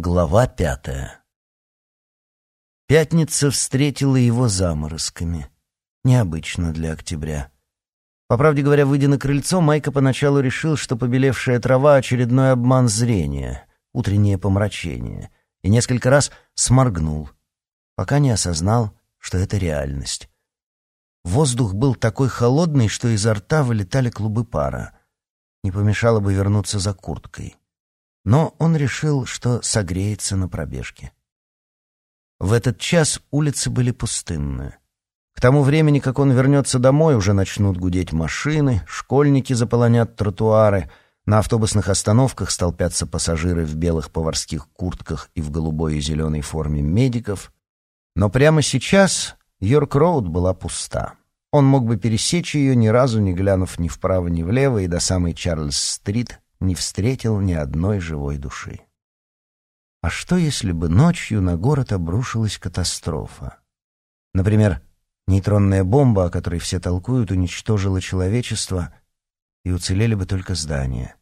Глава пятая Пятница встретила его заморозками. Необычно для октября. По правде говоря, выйдя на крыльцо, Майка поначалу решил, что побелевшая трава — очередной обман зрения, утреннее помрачение, и несколько раз сморгнул, пока не осознал, что это реальность. Воздух был такой холодный, что изо рта вылетали клубы пара. Не помешало бы вернуться за курткой. Но он решил, что согреется на пробежке. В этот час улицы были пустынны. К тому времени, как он вернется домой, уже начнут гудеть машины, школьники заполонят тротуары, на автобусных остановках столпятся пассажиры в белых поварских куртках и в голубой и зеленой форме медиков. Но прямо сейчас Йорк-Роуд была пуста. Он мог бы пересечь ее, ни разу не глянув ни вправо, ни влево, и до самой Чарльз-стрит не встретил ни одной живой души. А что, если бы ночью на город обрушилась катастрофа? Например, Нейтронная бомба, о которой все толкуют, уничтожила человечество, и уцелели бы только здания.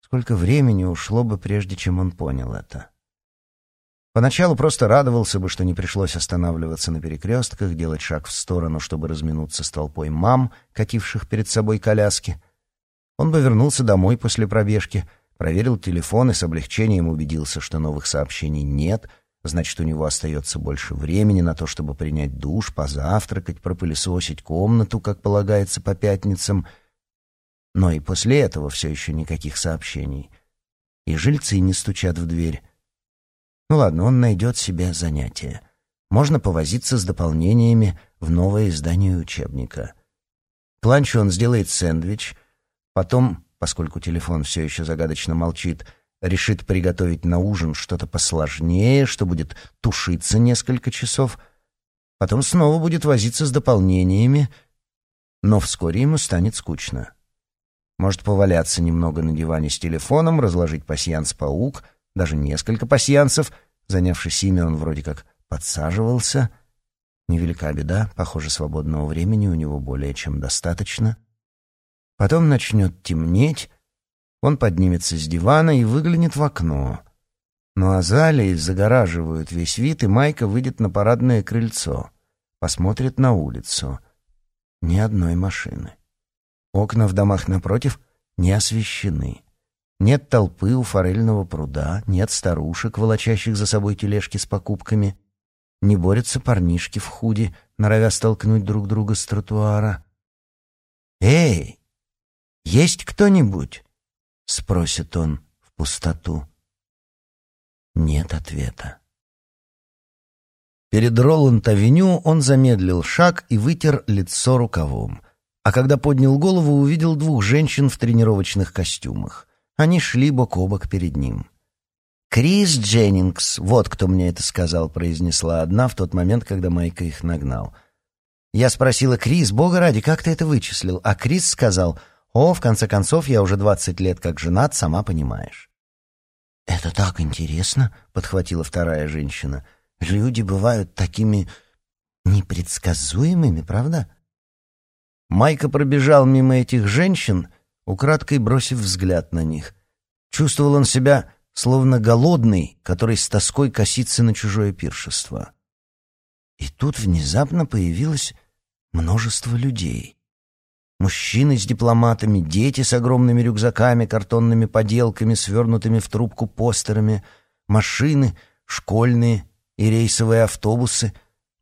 Сколько времени ушло бы, прежде чем он понял это? Поначалу просто радовался бы, что не пришлось останавливаться на перекрестках, делать шаг в сторону, чтобы разминуться с толпой мам, кативших перед собой коляски. Он бы вернулся домой после пробежки, проверил телефон и с облегчением убедился, что новых сообщений нет — Значит, у него остается больше времени на то, чтобы принять душ, позавтракать, пропылесосить комнату, как полагается по пятницам. Но и после этого все еще никаких сообщений. И жильцы не стучат в дверь. Ну ладно, он найдет себе занятие. Можно повозиться с дополнениями в новое издание учебника. К ланчу он сделает сэндвич, потом, поскольку телефон все еще загадочно молчит, решит приготовить на ужин что-то посложнее, что будет тушиться несколько часов, потом снова будет возиться с дополнениями, но вскоре ему станет скучно. Может поваляться немного на диване с телефоном, разложить пасьянс-паук, даже несколько пасьянсов, занявшись ими, он вроде как подсаживался. Невелика беда, похоже, свободного времени у него более чем достаточно. Потом начнет темнеть, он поднимется с дивана и выглянет в окно. Но азалии загораживают весь вид, и Майка выйдет на парадное крыльцо, посмотрит на улицу. Ни одной машины. Окна в домах напротив не освещены. Нет толпы у форельного пруда, нет старушек, волочащих за собой тележки с покупками. Не борются парнишки в худи, норовя столкнуть друг друга с тротуара. «Эй, есть кто-нибудь?» — спросит он в пустоту. Нет ответа. Перед Роланд-авеню он замедлил шаг и вытер лицо рукавом. А когда поднял голову, увидел двух женщин в тренировочных костюмах. Они шли бок о бок перед ним. «Крис Дженнингс, вот кто мне это сказал», — произнесла одна в тот момент, когда Майка их нагнал. Я спросила, «Крис, бога ради, как ты это вычислил?» А Крис сказал, о, в конце концов, я уже двадцать лет как женат, сама понимаешь. «Это так интересно», — подхватила вторая женщина. «Люди бывают такими непредсказуемыми, правда?» Майка пробежал мимо этих женщин, украдкой бросив взгляд на них. Чувствовал он себя словно голодный, который с тоской косится на чужое пиршество. И тут внезапно появилось множество людей. Мужчины с дипломатами, дети с огромными рюкзаками, картонными поделками, свернутыми в трубку постерами, машины, школьные и рейсовые автобусы,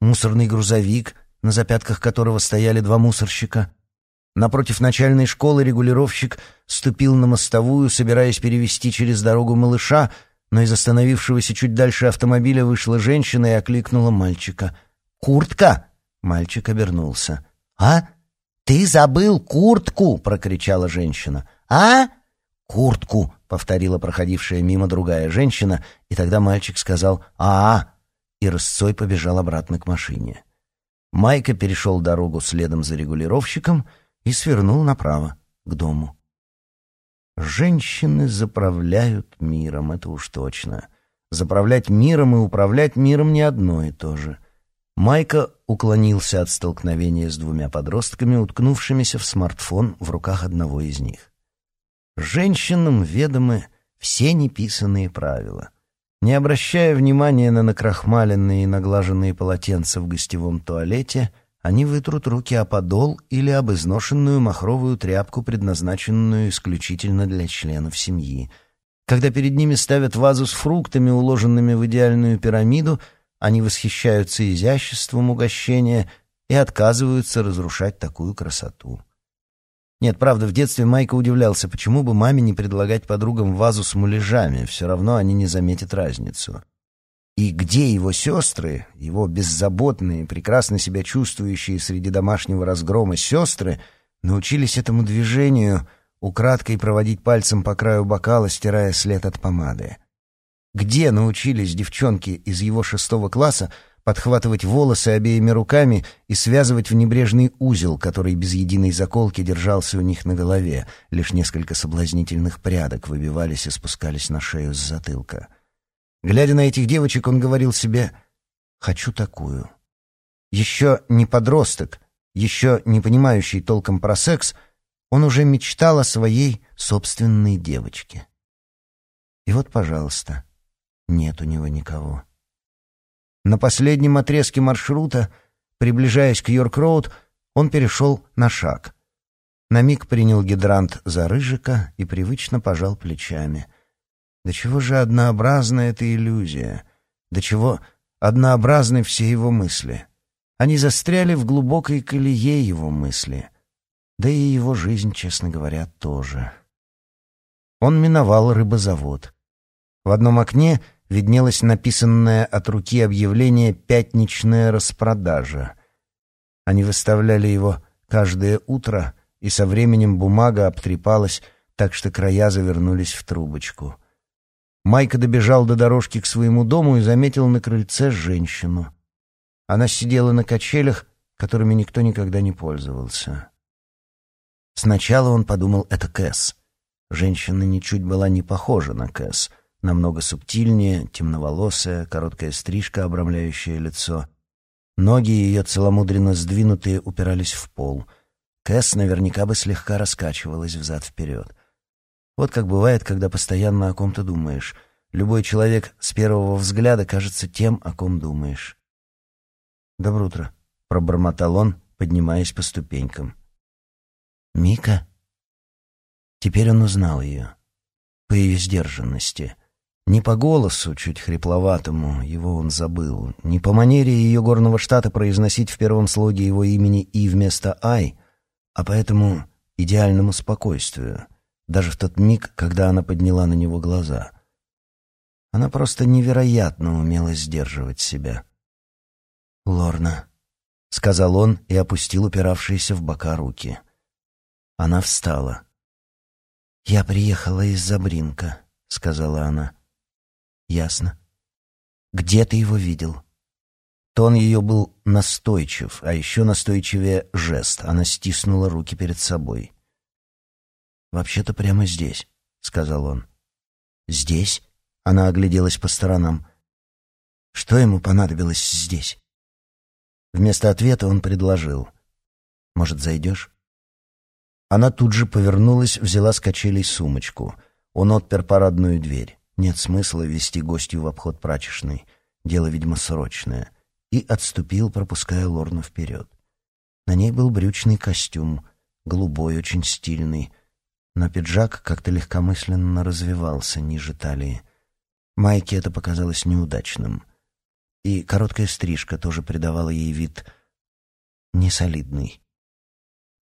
мусорный грузовик, на запятках которого стояли два мусорщика. Напротив начальной школы регулировщик ступил на мостовую, собираясь перевести через дорогу малыша, но из остановившегося чуть дальше автомобиля вышла женщина и окликнула мальчика. «Куртка!» Мальчик обернулся. «А?» «Ты забыл куртку!» — прокричала женщина. «А?» «Куртку!» — повторила проходившая мимо другая женщина, и тогда мальчик сказал «А!» и рысцой побежал обратно к машине. Майка перешел дорогу следом за регулировщиком и свернул направо, к дому. Женщины заправляют миром, это уж точно. Заправлять миром и управлять миром не одно и то же. Майка уклонился от столкновения с двумя подростками, уткнувшимися в смартфон в руках одного из них. Женщинам ведомы все неписанные правила. Не обращая внимания на накрахмаленные и наглаженные полотенца в гостевом туалете, они вытрут руки о подол или об изношенную махровую тряпку, предназначенную исключительно для членов семьи. Когда перед ними ставят вазу с фруктами, уложенными в идеальную пирамиду, они восхищаются изяществом угощения и отказываются разрушать такую красоту. Нет, правда, в детстве Майка удивлялся, почему бы маме не предлагать подругам вазу с муляжами, все равно они не заметят разницу. И где его сестры, его беззаботные, прекрасно себя чувствующие среди домашнего разгрома сестры, научились этому движению украдкой проводить пальцем по краю бокала, стирая след от помады? Где научились девчонки из его шестого класса подхватывать волосы обеими руками и связывать в небрежный узел, который без единой заколки держался у них на голове. Лишь несколько соблазнительных прядок выбивались и спускались на шею с затылка. Глядя на этих девочек, он говорил себе «хочу такую». Еще не подросток, еще не понимающий толком про секс, он уже мечтал о своей собственной девочке. И вот, пожалуйста, нет у него никого. На последнем отрезке маршрута, приближаясь к Йорк-Роуд, он перешел на шаг. На миг принял гидрант за рыжика и привычно пожал плечами. До чего же однообразна эта иллюзия? До чего однообразны все его мысли? Они застряли в глубокой колее его мысли. Да и его жизнь, честно говоря, тоже. Он миновал рыбозавод. В одном окне виднелось написанное от руки объявление «Пятничная распродажа». Они выставляли его каждое утро, и со временем бумага обтрепалась, так что края завернулись в трубочку. Майка добежал до дорожки к своему дому и заметил на крыльце женщину. Она сидела на качелях, которыми никто никогда не пользовался. Сначала он подумал, это Кэс. Женщина ничуть была не похожа на Кэс — намного субтильнее, темноволосая, короткая стрижка, обрамляющая лицо. Ноги ее целомудренно сдвинутые упирались в пол. Кэс наверняка бы слегка раскачивалась взад-вперед. Вот как бывает, когда постоянно о ком-то думаешь. Любой человек с первого взгляда кажется тем, о ком думаешь. «Доброе утро», — пробормотал он, поднимаясь по ступенькам. «Мика?» Теперь он узнал ее. По ее сдержанности — не по голосу, чуть хрипловатому, его он забыл, не по манере ее горного штата произносить в первом слоге его имени «и» вместо «ай», а по этому идеальному спокойствию, даже в тот миг, когда она подняла на него глаза. Она просто невероятно умела сдерживать себя. «Лорна», — сказал он и опустил упиравшиеся в бока руки. Она встала. «Я приехала из-за Бринка», — сказала она. Ясно. Где ты его видел? Тон ее был настойчив, а еще настойчивее жест. Она стиснула руки перед собой. «Вообще-то прямо здесь», — сказал он. «Здесь?» — она огляделась по сторонам. «Что ему понадобилось здесь?» Вместо ответа он предложил. «Может, зайдешь?» Она тут же повернулась, взяла с качелей сумочку. Он отпер парадную дверь. Нет смысла вести гостью в обход прачечной. Дело, видимо, срочное. И отступил, пропуская Лорну вперед. На ней был брючный костюм, голубой, очень стильный. Но пиджак как-то легкомысленно развивался ниже талии. Майке это показалось неудачным. И короткая стрижка тоже придавала ей вид несолидный.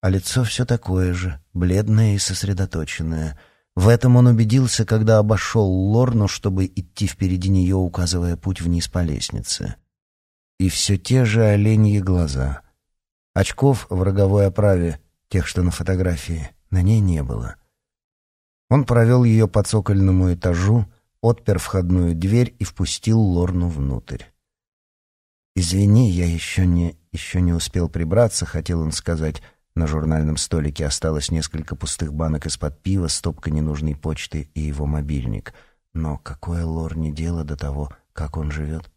А лицо все такое же, бледное и сосредоточенное — в этом он убедился, когда обошел Лорну, чтобы идти впереди нее, указывая путь вниз по лестнице. И все те же оленьи глаза. Очков в роговой оправе, тех, что на фотографии, на ней не было. Он провел ее по цокольному этажу, отпер входную дверь и впустил Лорну внутрь. «Извини, я еще не, еще не успел прибраться», — хотел он сказать, на журнальном столике осталось несколько пустых банок из-под пива, стопка ненужной почты и его мобильник. Но какое Лорне дело до того, как он живет?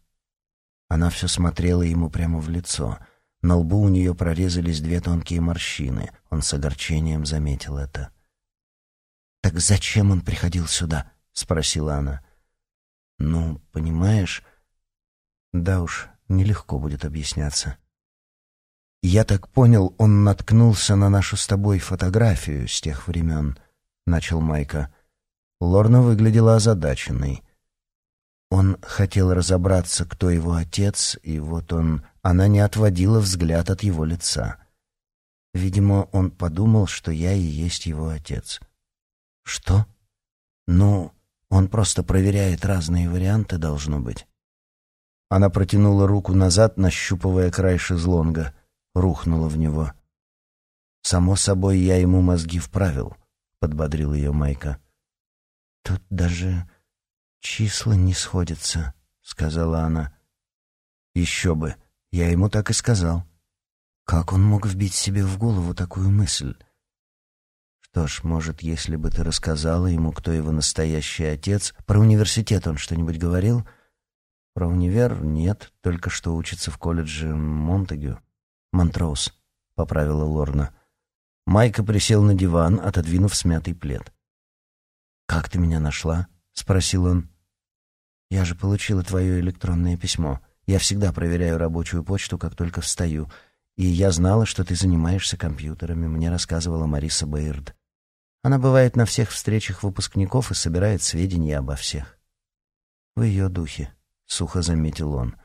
Она все смотрела ему прямо в лицо. На лбу у нее прорезались две тонкие морщины. Он с огорчением заметил это. «Так зачем он приходил сюда?» — спросила она. Ну, понимаешь, да уж, нелегко будет объясняться. Я так понял, он наткнулся на нашу с тобой фотографию с тех времен, начал Майка. Лорна выглядела озадаченной. Он хотел разобраться, кто его отец, и вот он... Она не отводила взгляд от его лица. Видимо, он подумал, что я и есть его отец. Что? Ну, он просто проверяет разные варианты, должно быть. Она протянула руку назад, нащупывая край шезлонга, рухнула в него. «Само собой, я ему мозги вправил», — подбодрил ее Майка. «Тут даже числа не сходятся», — сказала она. «Еще бы, я ему так и сказал». Как он мог вбить себе в голову такую мысль? Что ж, может, если бы ты рассказала ему, кто его настоящий отец, про университет он что-нибудь говорил? Про универ нет, только что учится в колледже Монтегю. Монтроуз, поправила Лорна. Майка присел на диван, отодвинув смятый плед. «Как ты меня нашла?» — спросил он. «Я же получила твое электронное письмо. Я всегда проверяю рабочую почту, как только встаю. И я знала, что ты занимаешься компьютерами, мне рассказывала Мариса Бейрд. Она бывает на всех встречах выпускников и собирает сведения обо всех. В ее духе, сухо заметил он.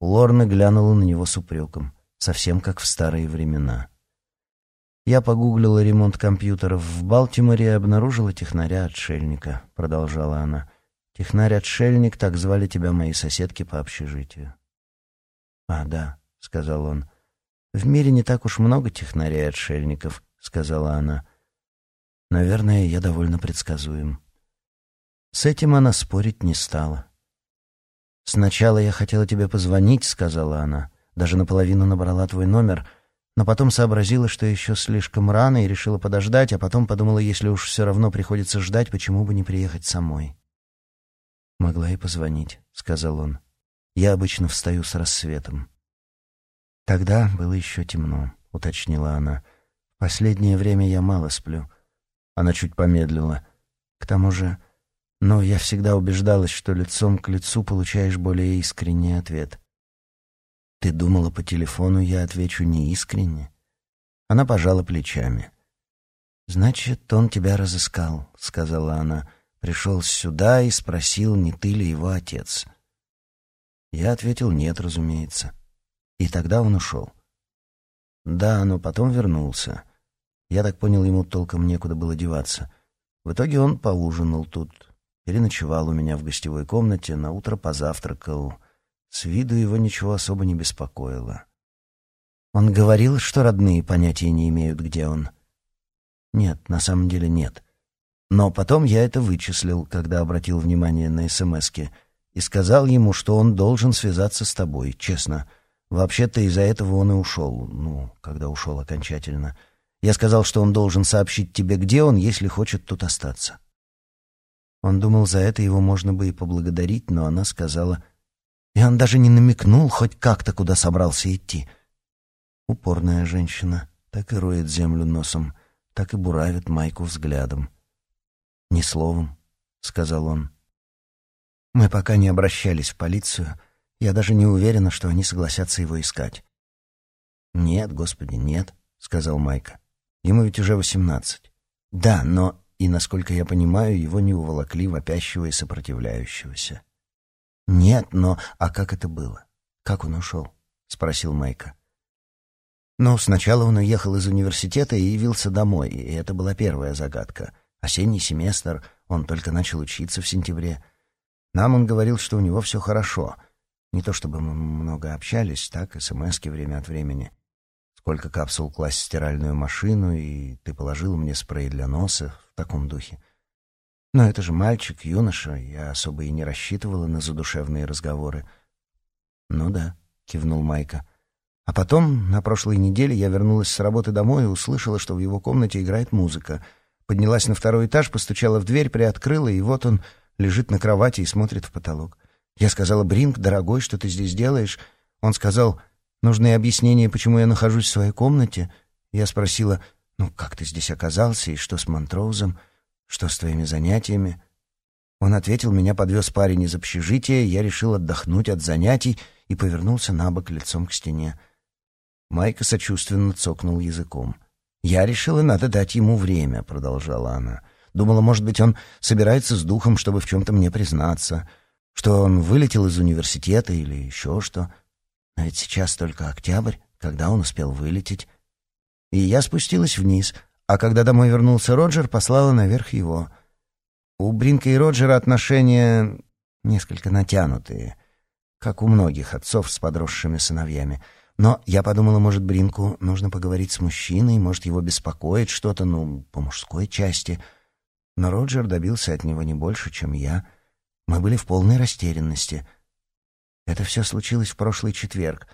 Лорна глянула на него с упреком, совсем как в старые времена. Я погуглила ремонт компьютеров в Балтиморе и обнаружила технаря-отшельника, продолжала она. Технарь-отшельник, так звали тебя мои соседки по общежитию. А, да, сказал он. В мире не так уж много технарей-отшельников, сказала она. Наверное, я довольно предсказуем. С этим она спорить не стала. «Сначала я хотела тебе позвонить», — сказала она. Даже наполовину набрала твой номер, но потом сообразила, что еще слишком рано, и решила подождать, а потом подумала, если уж все равно приходится ждать, почему бы не приехать самой. «Могла и позвонить», — сказал он. «Я обычно встаю с рассветом». «Тогда было еще темно», — уточнила она. «Последнее время я мало сплю. Она чуть помедлила. К тому же, но я всегда убеждалась, что лицом к лицу получаешь более искренний ответ. Ты думала по телефону, я отвечу неискренне? Она пожала плечами. Значит, он тебя разыскал, сказала она. Пришел сюда и спросил, не ты ли его отец. Я ответил нет, разумеется. И тогда он ушел. Да, но потом вернулся. Я так понял, ему толком некуда было деваться. В итоге он поужинал тут, переночевал у меня в гостевой комнате, на утро позавтракал. С виду его ничего особо не беспокоило. Он говорил, что родные понятия не имеют, где он. Нет, на самом деле нет. Но потом я это вычислил, когда обратил внимание на СМСки, и сказал ему, что он должен связаться с тобой, честно. Вообще-то из-за этого он и ушел, ну, когда ушел окончательно — я сказал, что он должен сообщить тебе, где он, если хочет тут остаться. Он думал, за это его можно бы и поблагодарить, но она сказала... И он даже не намекнул хоть как-то, куда собрался идти. Упорная женщина, так и роет землю носом, так и буравит Майку взглядом. «Ни словом», — сказал он. «Мы пока не обращались в полицию. Я даже не уверена, что они согласятся его искать». «Нет, господи, нет», — сказал Майка. Ему ведь уже восемнадцать. Да, но, и, насколько я понимаю, его не уволокли вопящего и сопротивляющегося. Нет, но... А как это было? Как он ушел? Спросил Майка. Ну, сначала он уехал из университета и явился домой, и это была первая загадка. Осенний семестр, он только начал учиться в сентябре. Нам он говорил, что у него все хорошо. Не то чтобы мы много общались, так, смски время от времени — сколько капсул класть в стиральную машину, и ты положил мне спрей для носа в таком духе. Но это же мальчик, юноша, я особо и не рассчитывала на задушевные разговоры. Ну да, кивнул Майка. А потом, на прошлой неделе, я вернулась с работы домой и услышала, что в его комнате играет музыка. Поднялась на второй этаж, постучала в дверь, приоткрыла, и вот он лежит на кровати и смотрит в потолок. Я сказала, «Бринг, дорогой, что ты здесь делаешь?» Он сказал, Нужны объяснения, почему я нахожусь в своей комнате. Я спросила, ну, как ты здесь оказался, и что с Монтроузом, что с твоими занятиями. Он ответил, меня подвез парень из общежития, я решил отдохнуть от занятий и повернулся на бок лицом к стене. Майка сочувственно цокнул языком. «Я решила, надо дать ему время», — продолжала она. «Думала, может быть, он собирается с духом, чтобы в чем-то мне признаться, что он вылетел из университета или еще что. Но ведь сейчас только октябрь, когда он успел вылететь. И я спустилась вниз, а когда домой вернулся Роджер, послала наверх его. У Бринка и Роджера отношения несколько натянутые, как у многих отцов с подросшими сыновьями. Но я подумала, может, Бринку нужно поговорить с мужчиной, может, его беспокоит что-то, ну, по мужской части. Но Роджер добился от него не больше, чем я. Мы были в полной растерянности. Это все случилось в прошлый четверг,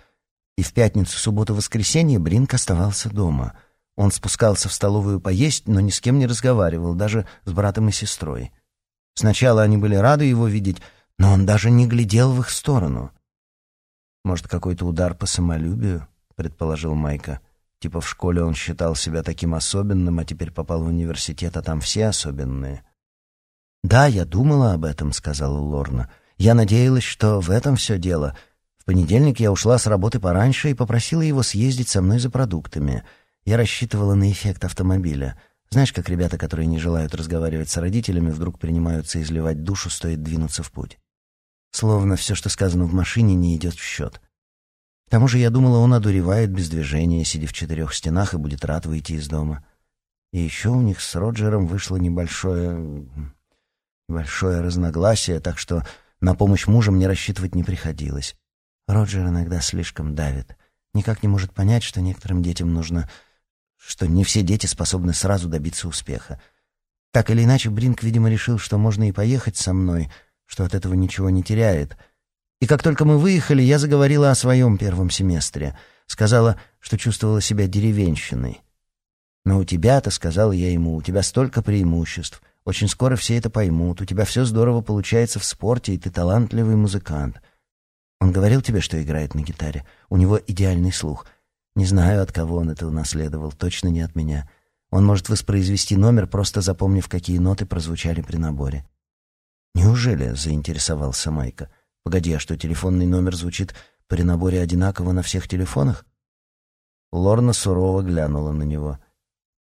и в пятницу, субботу, воскресенье Бринк оставался дома. Он спускался в столовую поесть, но ни с кем не разговаривал, даже с братом и сестрой. Сначала они были рады его видеть, но он даже не глядел в их сторону. Может, какой-то удар по самолюбию, предположил Майка. Типа в школе он считал себя таким особенным, а теперь попал в университет, а там все особенные. Да, я думала об этом, сказала Лорна. Я надеялась, что в этом все дело. В понедельник я ушла с работы пораньше и попросила его съездить со мной за продуктами. Я рассчитывала на эффект автомобиля. Знаешь, как ребята, которые не желают разговаривать с родителями, вдруг принимаются изливать душу, стоит двинуться в путь. Словно все, что сказано в машине, не идет в счет. К тому же я думала, он одуревает без движения, сидя в четырех стенах, и будет рад выйти из дома. И еще у них с Роджером вышло небольшое... небольшое разногласие, так что на помощь мужа мне рассчитывать не приходилось. Роджер иногда слишком давит. Никак не может понять, что некоторым детям нужно... что не все дети способны сразу добиться успеха. Так или иначе, Бринк, видимо, решил, что можно и поехать со мной — что от этого ничего не теряет. И как только мы выехали, я заговорила о своем первом семестре. Сказала, что чувствовала себя деревенщиной. «Но у тебя-то, — сказала я ему, — у тебя столько преимуществ. Очень скоро все это поймут. У тебя все здорово получается в спорте, и ты талантливый музыкант. Он говорил тебе, что играет на гитаре? У него идеальный слух. Не знаю, от кого он это унаследовал, точно не от меня. Он может воспроизвести номер, просто запомнив, какие ноты прозвучали при наборе. «Неужели?» — заинтересовался Майка. «Погоди, а что, телефонный номер звучит при наборе одинаково на всех телефонах?» Лорна сурово глянула на него.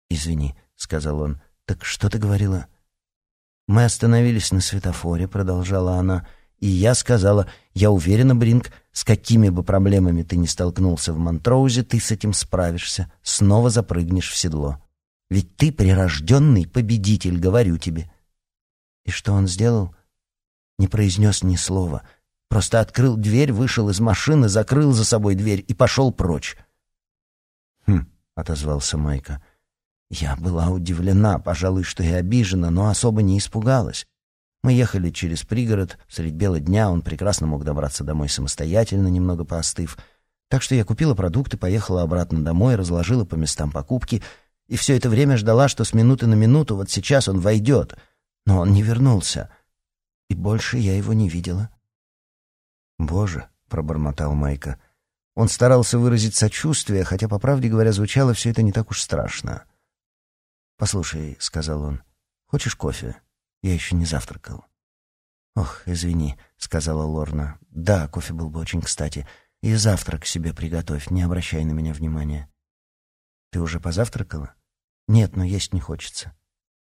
«Извини», — сказал он. «Так что ты говорила?» «Мы остановились на светофоре», — продолжала она. «И я сказала, я уверена, Бринк, с какими бы проблемами ты ни столкнулся в Монтроузе, ты с этим справишься, снова запрыгнешь в седло. Ведь ты прирожденный победитель, говорю тебе. И что он сделал? Не произнес ни слова. Просто открыл дверь, вышел из машины, закрыл за собой дверь и пошел прочь. «Хм», — отозвался Майка. Я была удивлена, пожалуй, что и обижена, но особо не испугалась. Мы ехали через пригород, средь бела дня он прекрасно мог добраться домой самостоятельно, немного поостыв. Так что я купила продукты, поехала обратно домой, разложила по местам покупки, и все это время ждала, что с минуты на минуту вот сейчас он войдет — но он не вернулся, и больше я его не видела. «Боже», — пробормотал Майка, — он старался выразить сочувствие, хотя, по правде говоря, звучало все это не так уж страшно. «Послушай», — сказал он, — «хочешь кофе? Я еще не завтракал». «Ох, извини», — сказала Лорна. «Да, кофе был бы очень кстати. И завтрак себе приготовь, не обращай на меня внимания». «Ты уже позавтракала?» «Нет, но есть не хочется».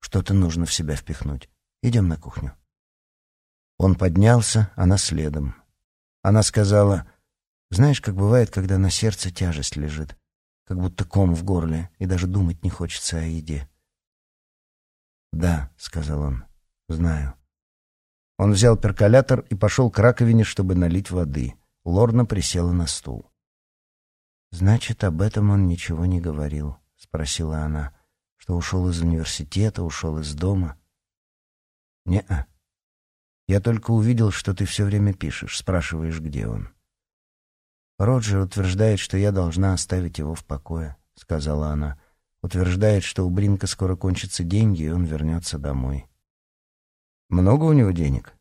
Что-то нужно в себя впихнуть. Идем на кухню. Он поднялся, она следом. Она сказала, «Знаешь, как бывает, когда на сердце тяжесть лежит, как будто ком в горле, и даже думать не хочется о еде». «Да», — сказал он, — «знаю». Он взял перколятор и пошел к раковине, чтобы налить воды. Лорна присела на стул. «Значит, об этом он ничего не говорил?» — спросила она что ушел из университета, ушел из дома? Не-а. Я только увидел, что ты все время пишешь, спрашиваешь, где он. Роджер утверждает, что я должна оставить его в покое, сказала она. Утверждает, что у Бринка скоро кончатся деньги, и он вернется домой. Много у него денег?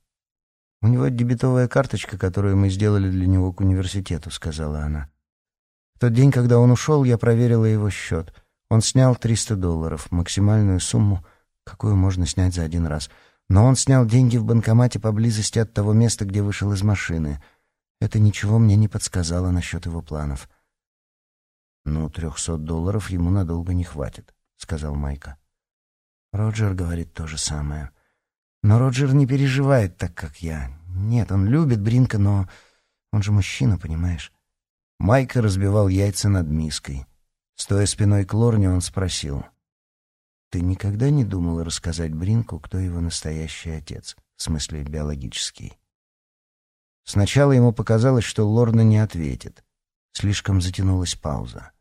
У него дебетовая карточка, которую мы сделали для него к университету, сказала она. В тот день, когда он ушел, я проверила его счет — он снял 300 долларов, максимальную сумму, какую можно снять за один раз. но он снял деньги в банкомате поблизости от того места, где вышел из машины. Это ничего мне не подсказало насчет его планов. «Ну, трехсот долларов ему надолго не хватит», — сказал Майка. Роджер говорит то же самое. Но Роджер не переживает так, как я. Нет, он любит Бринка, но он же мужчина, понимаешь? Майка разбивал яйца над миской. Стоя спиной к Лорне, он спросил. «Ты никогда не думала рассказать Бринку, кто его настоящий отец, в смысле биологический?» Сначала ему показалось, что Лорна не ответит. Слишком затянулась пауза.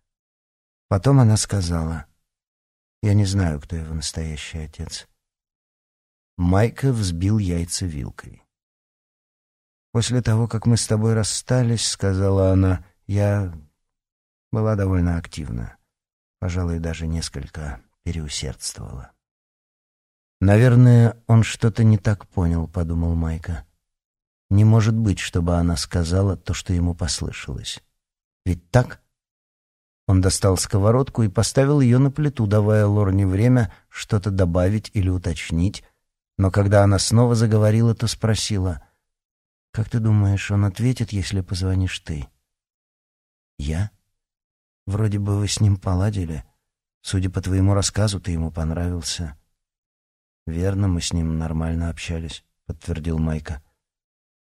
Потом она сказала, «Я не знаю, кто его настоящий отец». Майка взбил яйца вилкой. «После того, как мы с тобой расстались, — сказала она, — я была довольно активна. Пожалуй, даже несколько переусердствовала». «Наверное, он что-то не так понял», — подумал Майка. «Не может быть, чтобы она сказала то, что ему послышалось. Ведь так?» Он достал сковородку и поставил ее на плиту, давая Лорне время что-то добавить или уточнить, но когда она снова заговорила, то спросила, «Как ты думаешь, он ответит, если позвонишь ты?» «Я? Вроде бы вы с ним поладили. Судя по твоему рассказу, ты ему понравился». «Верно, мы с ним нормально общались», — подтвердил Майка.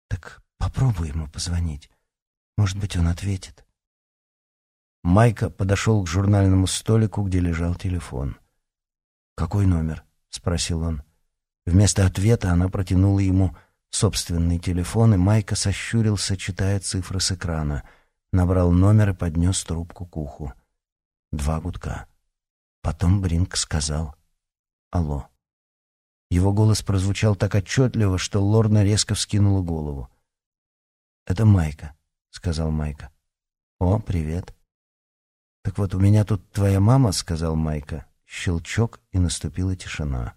«Так попробуй ему позвонить. Может быть, он ответит». Майка подошел к журнальному столику, где лежал телефон. «Какой номер?» — спросил он. Вместо ответа она протянула ему собственный телефон, и Майка сощурился, читая цифры с экрана. Набрал номер и поднес трубку к уху. Два гудка. Потом Бринк сказал «Алло». Его голос прозвучал так отчетливо, что Лорна резко вскинула голову. «Это Майка», — сказал Майка. «О, привет». «Так вот, у меня тут твоя мама», — сказал Майка. Щелчок, и наступила тишина.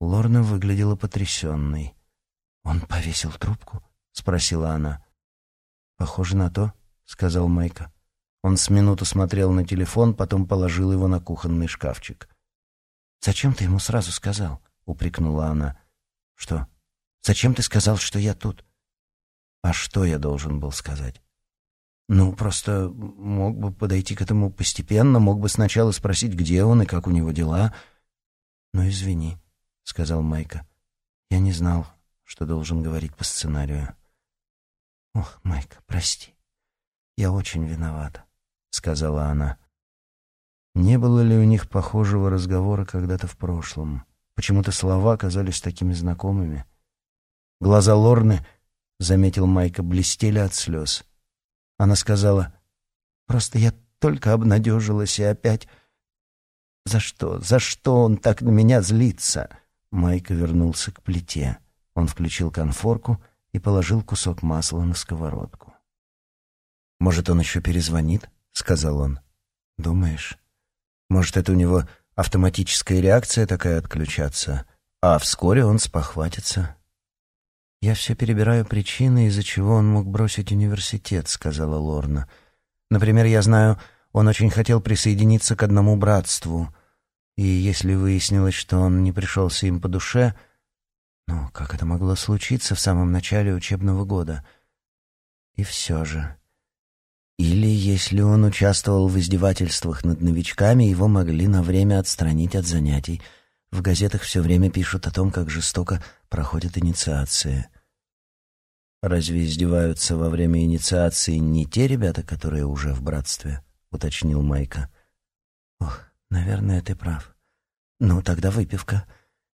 Лорна выглядела потрясенной. «Он повесил трубку?» — спросила она. «Похоже на то», — сказал Майка. Он с минуту смотрел на телефон, потом положил его на кухонный шкафчик. «Зачем ты ему сразу сказал?» — упрекнула она. «Что? Зачем ты сказал, что я тут?» «А что я должен был сказать?» «Ну, просто мог бы подойти к этому постепенно, мог бы сначала спросить, где он и как у него дела. Ну, извини». — сказал Майка. «Я не знал, что должен говорить по сценарию». «Ох, Майка, прости. Я очень виновата», — сказала она. Не было ли у них похожего разговора когда-то в прошлом? Почему-то слова казались такими знакомыми. Глаза Лорны, — заметил Майка, — блестели от слез. Она сказала, «Просто я только обнадежилась и опять...» «За что? За что он так на меня злится?» Майка вернулся к плите. Он включил конфорку и положил кусок масла на сковородку. «Может, он еще перезвонит?» — сказал он. «Думаешь? Может, это у него автоматическая реакция такая отключаться, а вскоре он спохватится?» «Я все перебираю причины, из-за чего он мог бросить университет», — сказала Лорна. «Например, я знаю, он очень хотел присоединиться к одному братству — и если выяснилось, что он не пришелся им по душе... Ну, как это могло случиться в самом начале учебного года? И все же... Или, если он участвовал в издевательствах над новичками, его могли на время отстранить от занятий. В газетах все время пишут о том, как жестоко проходит инициация. «Разве издеваются во время инициации не те ребята, которые уже в братстве?» — уточнил Майка. «Ох, Наверное, ты прав. Ну, тогда выпивка.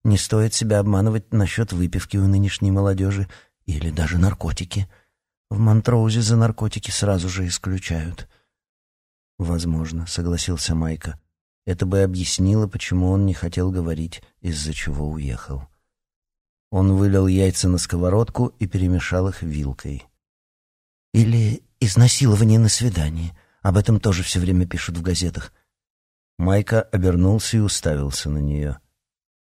Не стоит себя обманывать насчет выпивки у нынешней молодежи или даже наркотики. В Монтроузе за наркотики сразу же исключают. Возможно, согласился Майка. Это бы объяснило, почему он не хотел говорить, из-за чего уехал. Он вылил яйца на сковородку и перемешал их вилкой. Или изнасилование на свидании. Об этом тоже все время пишут в газетах. Майка обернулся и уставился на нее.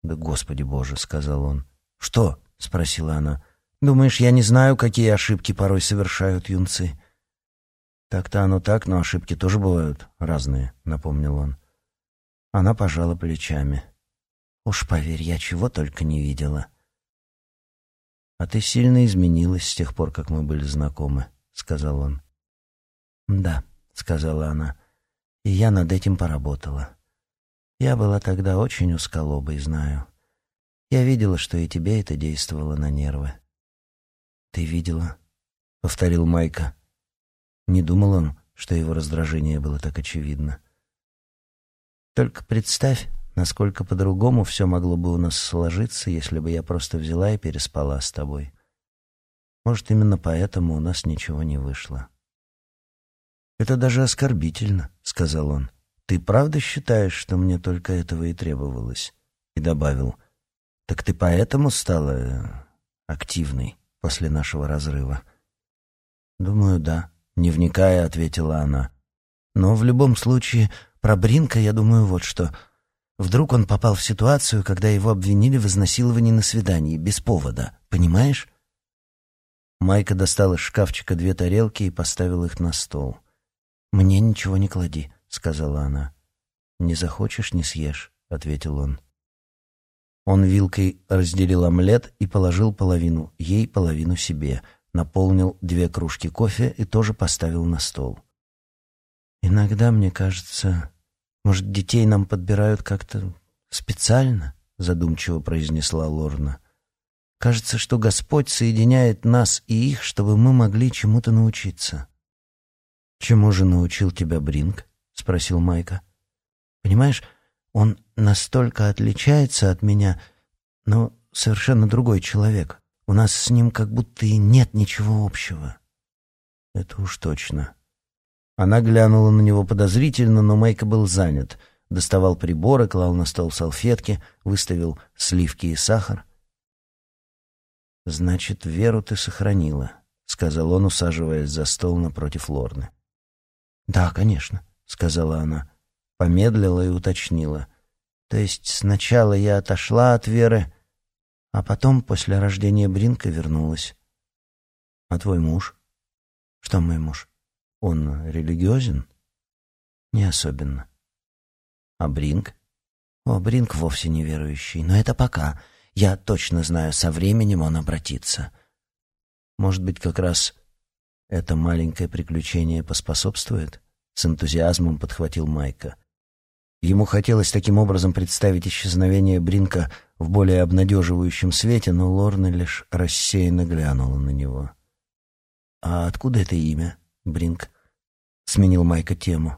«Да господи боже!» — сказал он. «Что?» — спросила она. «Думаешь, я не знаю, какие ошибки порой совершают юнцы?» «Так-то оно так, но ошибки тоже бывают разные», — напомнил он. Она пожала плечами. «Уж поверь, я чего только не видела. «А ты сильно изменилась с тех пор, как мы были знакомы», — сказал он. «Да», — сказала она, — «и я над этим поработала. Я была тогда очень узколобой, знаю. Я видела, что и тебе это действовало на нервы». «Ты видела?» — повторил Майка. Не думал он, что его раздражение было так очевидно. «Только представь, насколько по-другому все могло бы у нас сложиться, если бы я просто взяла и переспала с тобой. Может, именно поэтому у нас ничего не вышло. «Это даже оскорбительно», — сказал он. «Ты правда считаешь, что мне только этого и требовалось?» И добавил, «Так ты поэтому стала э, активной после нашего разрыва?» «Думаю, да», — не вникая, ответила она. «Но в любом случае, про Бринка я думаю вот что...» Вдруг он попал в ситуацию, когда его обвинили в изнасиловании на свидании, без повода, понимаешь? Майка достала из шкафчика две тарелки и поставила их на стол. «Мне ничего не клади», — сказала она. «Не захочешь — не съешь», — ответил он. Он вилкой разделил омлет и положил половину ей, половину себе, наполнил две кружки кофе и тоже поставил на стол. «Иногда мне кажется, может, детей нам подбирают как-то специально?» — задумчиво произнесла Лорна. «Кажется, что Господь соединяет нас и их, чтобы мы могли чему-то научиться». «Чему же научил тебя Бринг?» — спросил Майка. «Понимаешь, он настолько отличается от меня, но совершенно другой человек. У нас с ним как будто и нет ничего общего». «Это уж точно», она глянула на него подозрительно, но Майка был занят. Доставал приборы, клал на стол салфетки, выставил сливки и сахар. «Значит, веру ты сохранила», — сказал он, усаживаясь за стол напротив Лорны. «Да, конечно», — сказала она. Помедлила и уточнила. «То есть сначала я отошла от веры, а потом, после рождения Бринка, вернулась». «А твой муж?» «Что мой муж?» Он религиозен? Не особенно. А Бринг? О, Бринг вовсе не верующий, но это пока. Я точно знаю, со временем он обратится. Может быть, как раз это маленькое приключение поспособствует? С энтузиазмом подхватил Майка. Ему хотелось таким образом представить исчезновение Бринка в более обнадеживающем свете, но Лорна лишь рассеянно глянула на него. «А откуда это имя?» Бринг. Сменил Майка тему.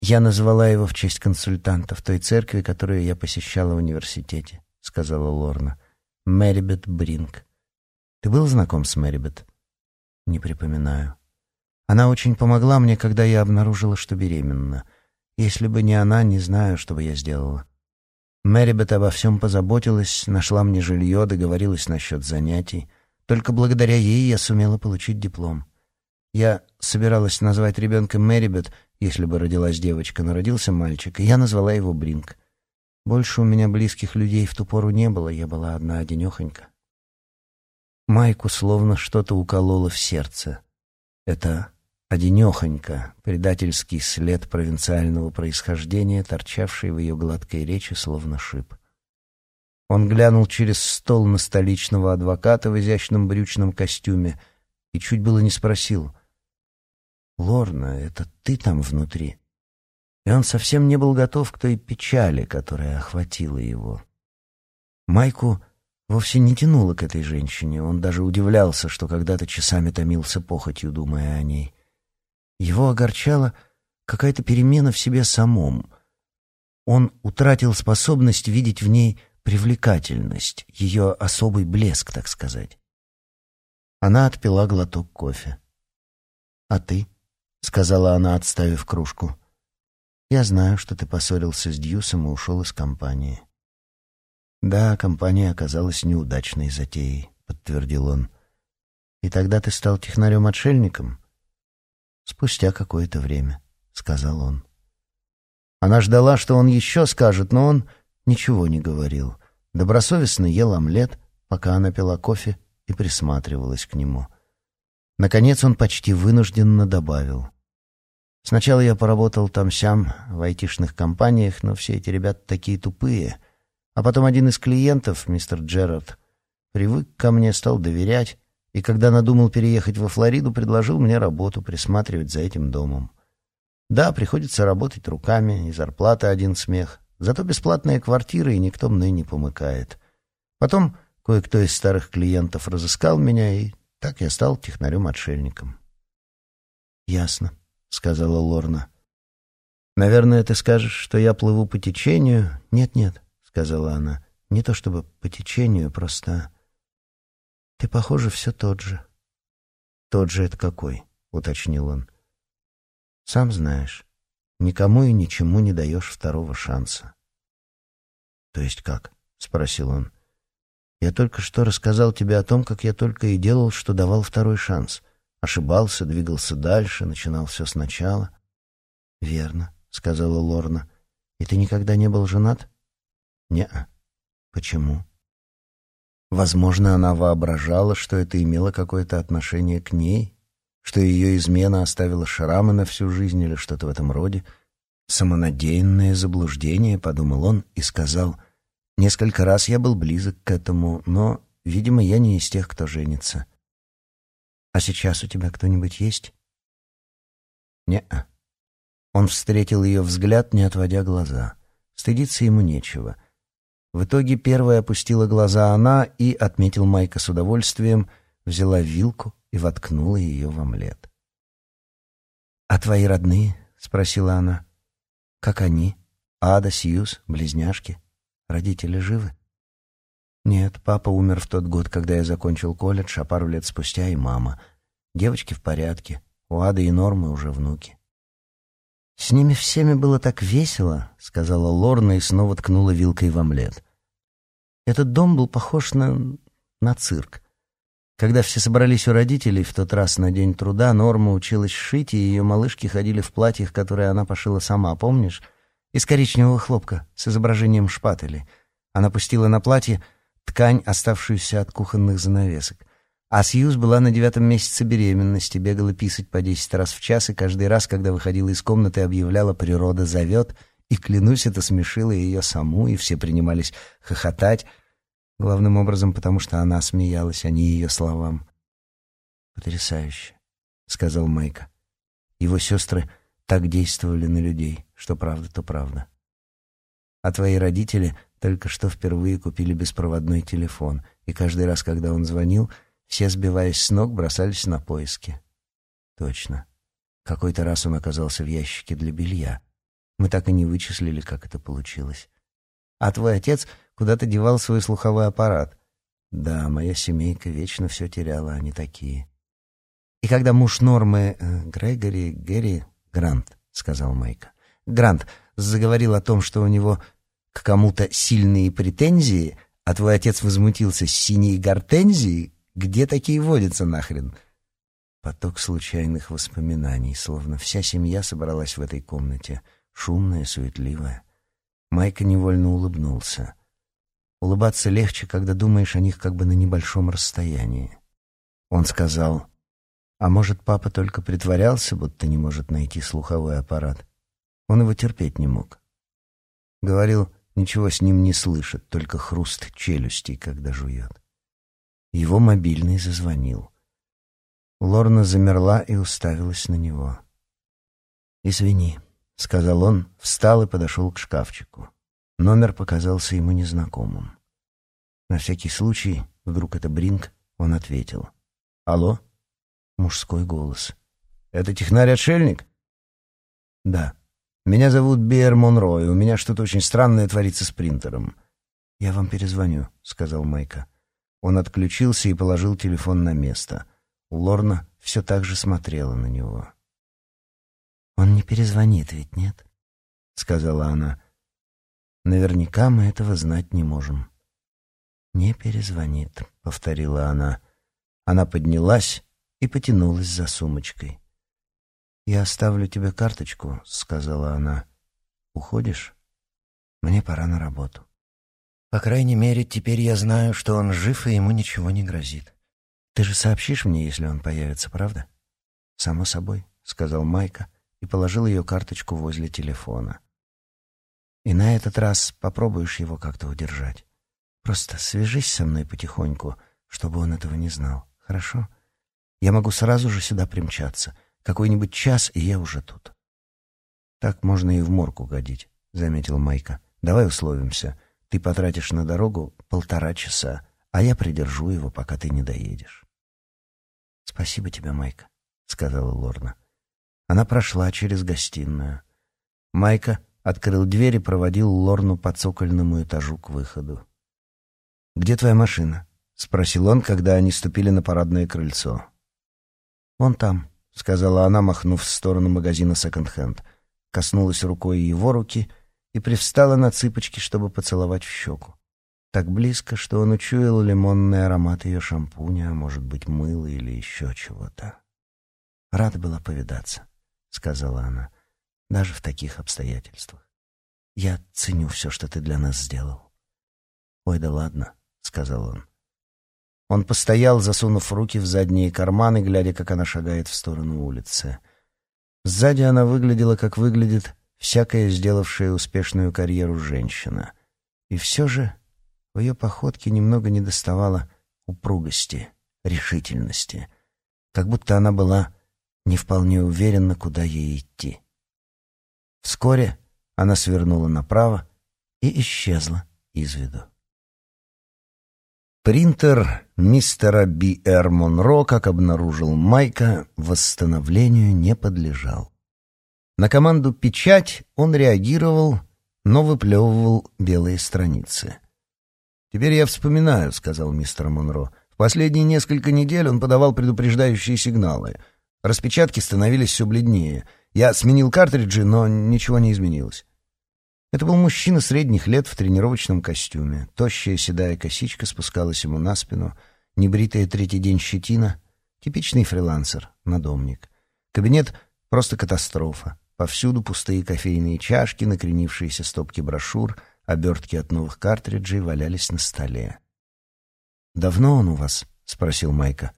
Я назвала его в честь консультанта в той церкви, которую я посещала в университете, сказала Лорна. Мэрибет Бринг. Ты был знаком с Мэрибет? Не припоминаю. Она очень помогла мне, когда я обнаружила, что беременна. Если бы не она, не знаю, что бы я сделала. Мэрибет обо всем позаботилась, нашла мне жилье, договорилась насчет занятий. Только благодаря ей я сумела получить диплом. Я собиралась назвать ребенка Мэрибет, если бы родилась девочка, но родился мальчик, и я назвала его Бринг. Больше у меня близких людей в ту пору не было, я была одна одинехонька. Майку словно что-то укололо в сердце. Это одинехонька, предательский след провинциального происхождения, торчавший в ее гладкой речи, словно шип. Он глянул через стол на столичного адвоката в изящном брючном костюме и чуть было не спросил, Лорна, это ты там внутри?» И он совсем не был готов к той печали, которая охватила его. Майку вовсе не тянуло к этой женщине, он даже удивлялся, что когда-то часами томился похотью, думая о ней. Его огорчала какая-то перемена в себе самом. Он утратил способность видеть в ней привлекательность, ее особый блеск, так сказать. Она отпила глоток кофе. «А ты?» — сказала она, отставив кружку. «Я знаю, что ты поссорился с Дьюсом и ушел из компании». «Да, компания оказалась неудачной затеей», — подтвердил он. «И тогда ты стал технарем-отшельником?» «Спустя какое-то время», — сказал он. Она ждала, что он еще скажет, но он ничего не говорил. Добросовестно ел омлет, пока она пила кофе и присматривалась к нему — Наконец он почти вынужденно добавил. «Сначала я поработал там-сям в айтишных компаниях, но все эти ребята такие тупые. А потом один из клиентов, мистер Джерард, привык ко мне, стал доверять, и когда надумал переехать во Флориду, предложил мне работу присматривать за этим домом. Да, приходится работать руками, и зарплата один смех. Зато бесплатная квартира, и никто мной не помыкает. Потом кое-кто из старых клиентов разыскал меня, и так я стал технарем-отшельником. «Ясно», — сказала Лорна. «Наверное, ты скажешь, что я плыву по течению?» «Нет-нет», — сказала она. «Не то чтобы по течению, просто...» «Ты, похоже, все тот же». «Тот же это какой?» — уточнил он. «Сам знаешь, никому и ничему не даешь второго шанса». «То есть как?» — спросил он. «Я только что рассказал тебе о том, как я только и делал, что давал второй шанс. Ошибался, двигался дальше, начинал все сначала». «Верно», — сказала Лорна. «И ты никогда не был женат?» «Не-а». «Почему?» Возможно, она воображала, что это имело какое-то отношение к ней, что ее измена оставила шрамы на всю жизнь или что-то в этом роде. «Самонадеянное заблуждение», — подумал он и сказал, «Несколько раз я был близок к этому, но, видимо, я не из тех, кто женится». «А сейчас у тебя кто-нибудь есть?» «Не-а». Он встретил ее взгляд, не отводя глаза. Стыдиться ему нечего — в итоге первая опустила глаза она и, отметил Майка с удовольствием, взяла вилку и воткнула ее в омлет. «А твои родные?» — спросила она. «Как они? Ада, Сьюз, близняшки? Родители живы?» «Нет, папа умер в тот год, когда я закончил колледж, а пару лет спустя и мама. Девочки в порядке, у Ады и Нормы уже внуки. «С ними всеми было так весело», — сказала Лорна и снова ткнула вилкой в омлет. Этот дом был похож на... на цирк. Когда все собрались у родителей в тот раз на День труда, Норма училась шить, и ее малышки ходили в платьях, которые она пошила сама, помнишь? Из коричневого хлопка с изображением шпатели. Она пустила на платье ткань, оставшуюся от кухонных занавесок. А Сьюз была на девятом месяце беременности, бегала писать по десять раз в час, и каждый раз, когда выходила из комнаты, объявляла «природа зовет», и, клянусь, это смешило ее саму, и все принимались хохотать, главным образом потому, что она смеялась, а не ее словам. «Потрясающе», — сказал Майка. Его сестры так действовали на людей, что правда, то правда. А твои родители только что впервые купили беспроводной телефон, и каждый раз, когда он звонил — все, сбиваясь с ног, бросались на поиски. Точно. Какой-то раз он оказался в ящике для белья. Мы так и не вычислили, как это получилось. А твой отец куда-то девал свой слуховой аппарат. Да, моя семейка вечно все теряла, они такие. И когда муж Нормы, э, Грегори, Гэри, Грант, сказал Майка, Грант заговорил о том, что у него к кому-то сильные претензии, а твой отец возмутился с синей гортензией, где такие водятся нахрен?» Поток случайных воспоминаний, словно вся семья собралась в этой комнате, шумная, суетливая. Майка невольно улыбнулся. Улыбаться легче, когда думаешь о них как бы на небольшом расстоянии. Он сказал, «А может, папа только притворялся, будто не может найти слуховой аппарат? Он его терпеть не мог. Говорил, ничего с ним не слышит, только хруст челюстей, когда жует. Его мобильный зазвонил. Лорна замерла и уставилась на него. «Извини», — сказал он, встал и подошел к шкафчику. Номер показался ему незнакомым. На всякий случай, вдруг это Бринг, он ответил. «Алло?» Мужской голос. «Это технарь-отшельник?» «Да. Меня зовут Биэр Монро, и у меня что-то очень странное творится с принтером». «Я вам перезвоню», — сказал Майка. Он отключился и положил телефон на место. Лорна все так же смотрела на него. «Он не перезвонит, ведь нет?» — сказала она. «Наверняка мы этого знать не можем». «Не перезвонит», — повторила она. Она поднялась и потянулась за сумочкой. «Я оставлю тебе карточку», — сказала она. «Уходишь? Мне пора на работу». По крайней мере, теперь я знаю, что он жив и ему ничего не грозит. Ты же сообщишь мне, если он появится, правда? Само собой, сказал Майка и положил ее карточку возле телефона. И на этот раз попробуешь его как-то удержать, Просто свяжись со мной потихоньку, чтобы он этого не знал. Хорошо? Я могу сразу же сюда примчаться. Какой-нибудь час, и я уже тут. Так можно и в морг угодить, заметил Майка. Давай условимся. Ты потратишь на дорогу полтора часа, а я придержу его, пока ты не доедешь. Спасибо тебе, Майка, сказала Лорна. Она прошла через гостиную. Майка открыл дверь и проводил Лорну по цокольному этажу к выходу. «Где твоя машина?» — спросил он, когда они ступили на парадное крыльцо. «Вон там», — сказала она, махнув в сторону магазина секонд-хенд. Коснулась рукой его руки и привстала на цыпочки, чтобы поцеловать в щеку. Так близко, что он учуял лимонный аромат ее шампуня, а может быть, мыла или еще чего-то. «Рада была повидаться», — сказала она даже в таких обстоятельствах. Я ценю все, что ты для нас сделал. Ой, да ладно, сказал он. Он постоял, засунув руки в задние карманы, глядя, как она шагает в сторону улицы. Сзади она выглядела, как выглядит всякая сделавшая успешную карьеру женщина. И все же в ее походке немного недоставало упругости, решительности, как будто она была не вполне уверена, куда ей идти. Вскоре она свернула направо и исчезла из виду. Принтер мистера Би Р. Монро, как обнаружил Майка, восстановлению не подлежал. На команду «Печать» он реагировал, но выплевывал белые страницы. «Теперь я вспоминаю», — сказал мистер Монро. «В последние несколько недель он подавал предупреждающие сигналы. Распечатки становились все бледнее. Я сменил картриджи, но ничего не изменилось. Это был мужчина средних лет в тренировочном костюме. Тощая седая косичка спускалась ему на спину, небритая третий день щетина. Типичный фрилансер, надомник. Кабинет — просто катастрофа. Повсюду пустые кофейные чашки, накренившиеся стопки брошюр, обертки от новых картриджей валялись на столе. «Давно он у вас?» — спросил Майка.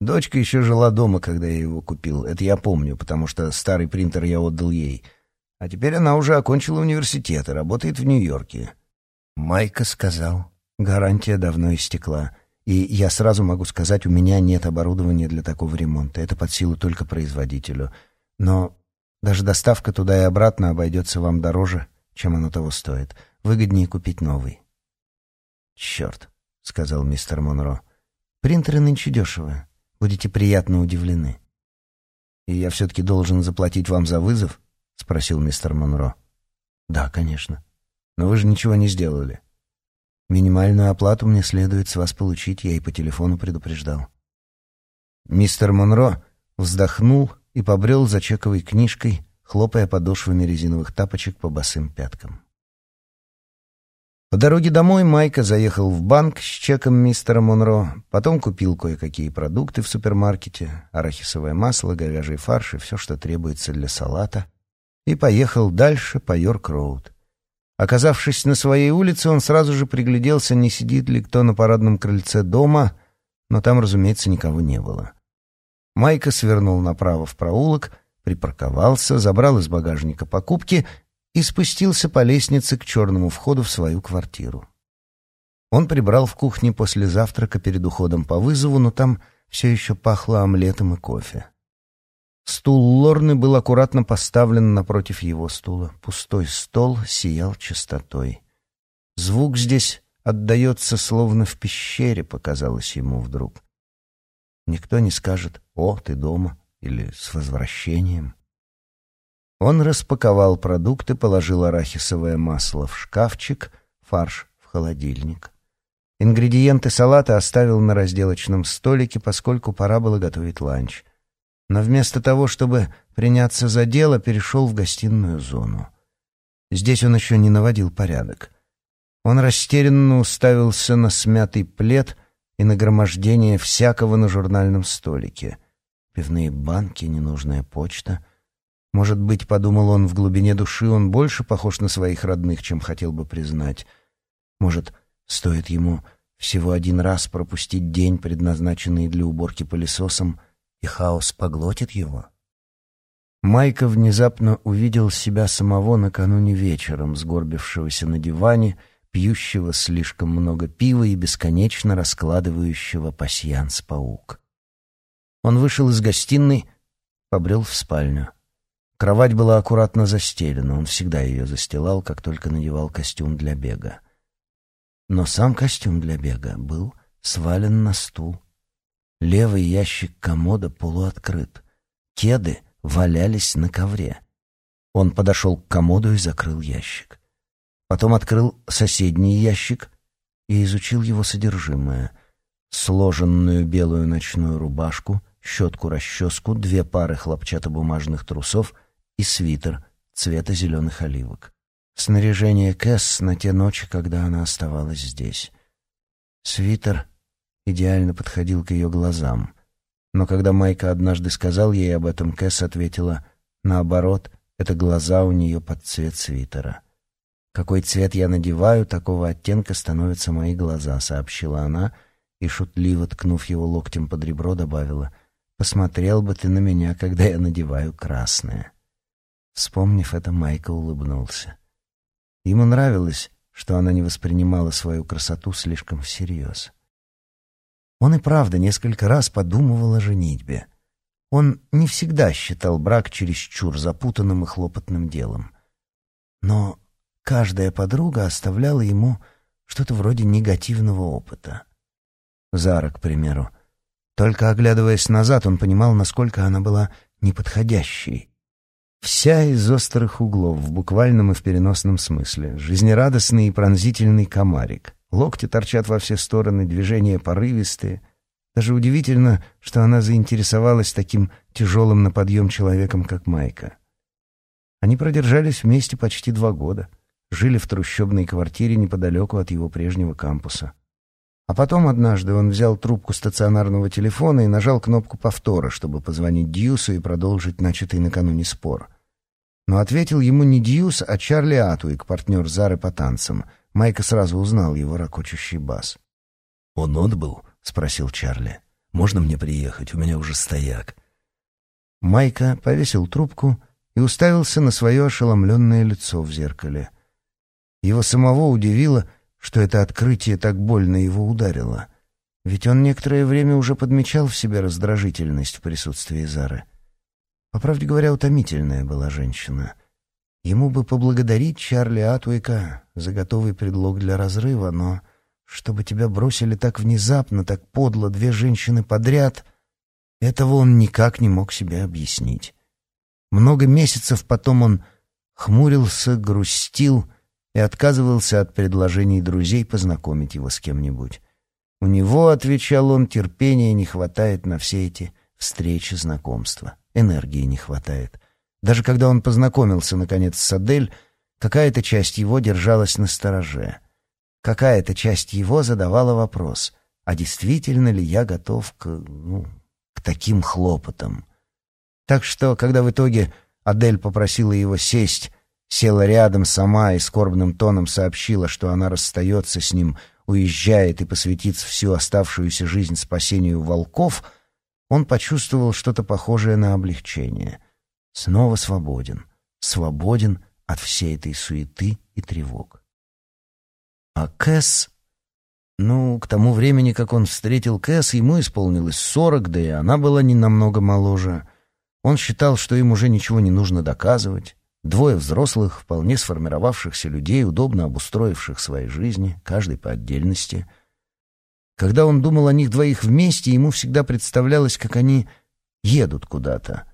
Дочка еще жила дома, когда я его купил. Это я помню, потому что старый принтер я отдал ей. А теперь она уже окончила университет и работает в Нью-Йорке. Майка сказал, гарантия давно истекла. И я сразу могу сказать, у меня нет оборудования для такого ремонта. Это под силу только производителю. Но даже доставка туда и обратно обойдется вам дороже, чем оно того стоит. Выгоднее купить новый. «Черт», — сказал мистер Монро. «Принтеры нынче дешевые. Будете приятно удивлены. «И я все-таки должен заплатить вам за вызов?» — спросил мистер Монро. «Да, конечно. Но вы же ничего не сделали. Минимальную оплату мне следует с вас получить, я и по телефону предупреждал». Мистер Монро вздохнул и побрел за чековой книжкой, хлопая подошвами резиновых тапочек по босым пяткам. По дороге домой Майка заехал в банк с чеком мистера Монро, потом купил кое-какие продукты в супермаркете, арахисовое масло, говяжий фарш и все, что требуется для салата, и поехал дальше по Йорк-Роуд. Оказавшись на своей улице, он сразу же пригляделся, не сидит ли кто на парадном крыльце дома, но там, разумеется, никого не было. Майка свернул направо в проулок, припарковался, забрал из багажника покупки и спустился по лестнице к черному входу в свою квартиру. Он прибрал в кухне после завтрака перед уходом по вызову, но там все еще пахло омлетом и кофе. Стул Лорны был аккуратно поставлен напротив его стула. Пустой стол сиял чистотой. Звук здесь отдается словно в пещере, показалось ему вдруг. Никто не скажет «О, ты дома» или «С возвращением». Он распаковал продукты, положил арахисовое масло в шкафчик, фарш в холодильник. Ингредиенты салата оставил на разделочном столике, поскольку пора было готовить ланч. Но вместо того, чтобы приняться за дело, перешел в гостиную зону. Здесь он еще не наводил порядок. Он растерянно уставился на смятый плед и нагромождение всякого на журнальном столике. Пивные банки, ненужная почта — может быть, подумал он в глубине души, он больше похож на своих родных, чем хотел бы признать. Может, стоит ему всего один раз пропустить день, предназначенный для уборки пылесосом, и хаос поглотит его? Майка внезапно увидел себя самого накануне вечером, сгорбившегося на диване, пьющего слишком много пива и бесконечно раскладывающего пасьянс-паук. Он вышел из гостиной, побрел в спальню. Кровать была аккуратно застелена, он всегда ее застилал, как только надевал костюм для бега. Но сам костюм для бега был свален на стул. Левый ящик комода полуоткрыт. Кеды валялись на ковре. Он подошел к комоду и закрыл ящик. Потом открыл соседний ящик и изучил его содержимое. Сложенную белую ночную рубашку, щетку-расческу, две пары хлопчатобумажных трусов и свитер цвета зеленых оливок. Снаряжение Кэс на те ночи, когда она оставалась здесь. Свитер идеально подходил к ее глазам. Но когда Майка однажды сказал ей об этом, Кэс ответила, наоборот, это глаза у нее под цвет свитера. «Какой цвет я надеваю, такого оттенка становятся мои глаза», — сообщила она, и, шутливо ткнув его локтем под ребро, добавила, «Посмотрел бы ты на меня, когда я надеваю красное». Вспомнив это, Майка улыбнулся. Ему нравилось, что она не воспринимала свою красоту слишком всерьез. Он и правда несколько раз подумывал о женитьбе. Он не всегда считал брак чересчур запутанным и хлопотным делом. Но каждая подруга оставляла ему что-то вроде негативного опыта. Зара, к примеру. Только оглядываясь назад, он понимал, насколько она была неподходящей. Вся из острых углов, в буквальном и в переносном смысле. Жизнерадостный и пронзительный комарик. Локти торчат во все стороны, движения порывистые. Даже удивительно, что она заинтересовалась таким тяжелым на подъем человеком, как Майка. Они продержались вместе почти два года. Жили в трущобной квартире неподалеку от его прежнего кампуса. А потом однажды он взял трубку стационарного телефона и нажал кнопку повтора, чтобы позвонить Дьюсу и продолжить начатый накануне спор. Но ответил ему не Дьюс, а Чарли Атуик, партнер Зары по танцам. Майка сразу узнал его рокочущий бас. «Он отбыл?» — спросил Чарли. «Можно мне приехать? У меня уже стояк». Майка повесил трубку и уставился на свое ошеломленное лицо в зеркале. Его самого удивило, что это открытие так больно его ударило. Ведь он некоторое время уже подмечал в себе раздражительность в присутствии Зары. По правде говоря, утомительная была женщина. Ему бы поблагодарить Чарли Атуика за готовый предлог для разрыва, но чтобы тебя бросили так внезапно, так подло две женщины подряд, этого он никак не мог себе объяснить. Много месяцев потом он хмурился, грустил и отказывался от предложений друзей познакомить его с кем-нибудь. У него, отвечал он, терпения не хватает на все эти встречи, знакомства. Энергии не хватает. Даже когда он познакомился, наконец, с Адель, какая-то часть его держалась на стороже. Какая-то часть его задавала вопрос, а действительно ли я готов к, ну, к таким хлопотам? Так что, когда в итоге Адель попросила его сесть села рядом сама и скорбным тоном сообщила, что она расстается с ним, уезжает и посвятит всю оставшуюся жизнь спасению волков, он почувствовал что-то похожее на облегчение. Снова свободен. Свободен от всей этой суеты и тревог. А Кэс... Ну, к тому времени, как он встретил Кэс, ему исполнилось сорок, да и она была не намного моложе. Он считал, что им уже ничего не нужно доказывать. Двое взрослых, вполне сформировавшихся людей, удобно обустроивших свои жизни, каждый по отдельности. Когда он думал о них двоих вместе, ему всегда представлялось, как они едут куда-то.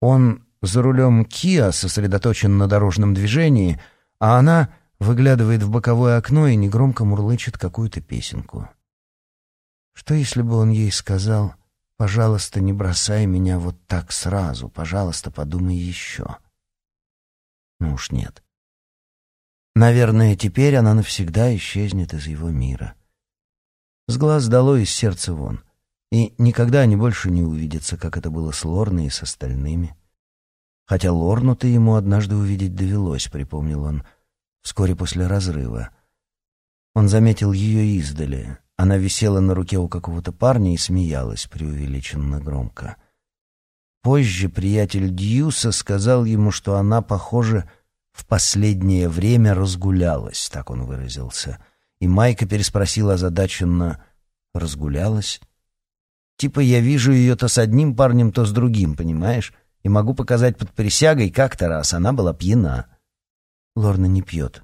Он за рулем Киа сосредоточен на дорожном движении, а она выглядывает в боковое окно и негромко мурлычет какую-то песенку. Что если бы он ей сказал «Пожалуйста, не бросай меня вот так сразу, пожалуйста, подумай еще». Ну уж нет. Наверное, теперь она навсегда исчезнет из его мира. С глаз дало из сердца вон. И никогда они больше не увидятся, как это было с Лорной и с остальными. Хотя Лорну-то ему однажды увидеть довелось, припомнил он, вскоре после разрыва. Он заметил ее издали. Она висела на руке у какого-то парня и смеялась преувеличенно громко. — Позже приятель Дьюса сказал ему, что она, похоже, в последнее время разгулялась, так он выразился. И Майка переспросила озадаченно, разгулялась? Типа я вижу ее то с одним парнем, то с другим, понимаешь? И могу показать под присягой как-то раз, она была пьяна. Лорна не пьет,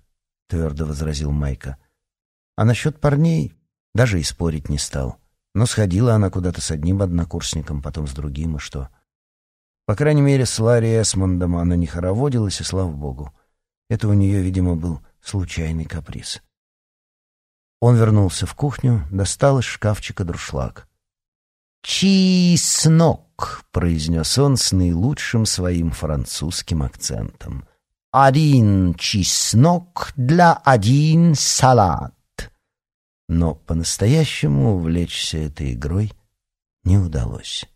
твердо возразил Майка. А насчет парней даже и спорить не стал. Но сходила она куда-то с одним однокурсником, потом с другим, и что? По крайней мере, с Ларри Эсмондом она не хороводилась, и слава богу. Это у нее, видимо, был случайный каприз. Он вернулся в кухню, достал из шкафчика друшлаг. «Чеснок», — произнес он с наилучшим своим французским акцентом. «Один чеснок для один салат». Но по-настоящему увлечься этой игрой не удалось.